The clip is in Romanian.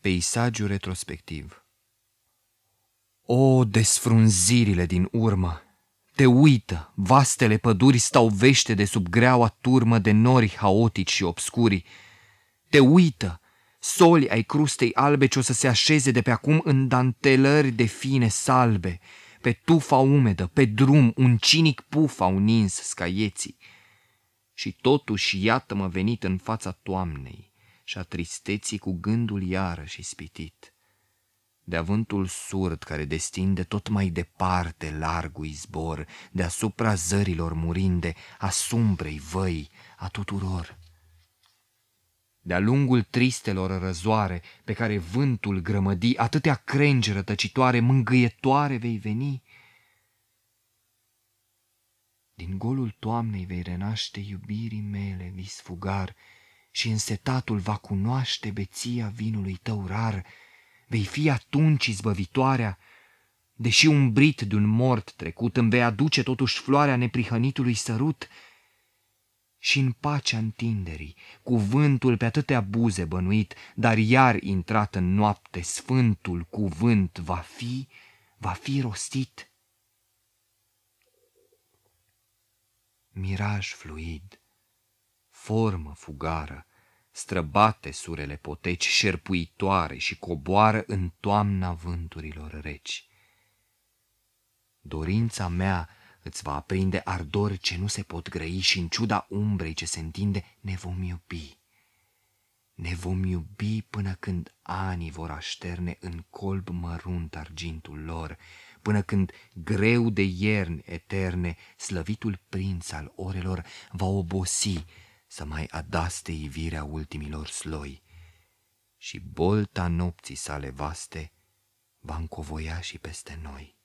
Peisagiu retrospectiv O, desfrunzirile din urmă! Te uită, vastele păduri stau vește de sub greaua turmă de nori haotici și obscuri. Te uită, soli ai crustei albe ce o să se așeze de pe acum în dantelări de fine salbe, pe tufa umedă, pe drum, un cinic puf au nins scaieții. Și totuși iată-mă venit în fața toamnei și a tristeții cu gândul iarăși spitit de avântul surd care destinde tot mai departe largul izbor, deasupra zărilor murinde, a sumbrei văi, a tuturor. De-a lungul tristelor răzoare pe care vântul grămădi, atâtea crengi rătăcitoare, mângâietoare vei veni. Din golul toamnei vei renaște iubirii mele visfugar și însetatul va cunoaște beția vinului tău rar, Vei fi atunci izbăvitoarea, deși umbrit de un mort trecut, îmi vei aduce totuși floarea neprihănitului sărut. Și în pacea întinderii, cuvântul pe atâtea buze bănuit, dar iar intrat în noapte, sfântul cuvânt va fi, va fi rostit. Miraj fluid, formă fugară, străbate surele poteci șerpuitoare și coboară în toamna vânturilor reci. Dorința mea îți va aprinde ardori ce nu se pot grăi și în ciuda umbrei ce se întinde ne vom iubi. Ne vom iubi până când anii vor așterne în colb mărunt argintul lor, până când greu de ierni eterne slăvitul prinț al orelor va obosi să mai adaste ivirea ultimilor sloi și bolta nopții sale vaste va încovoia și peste noi.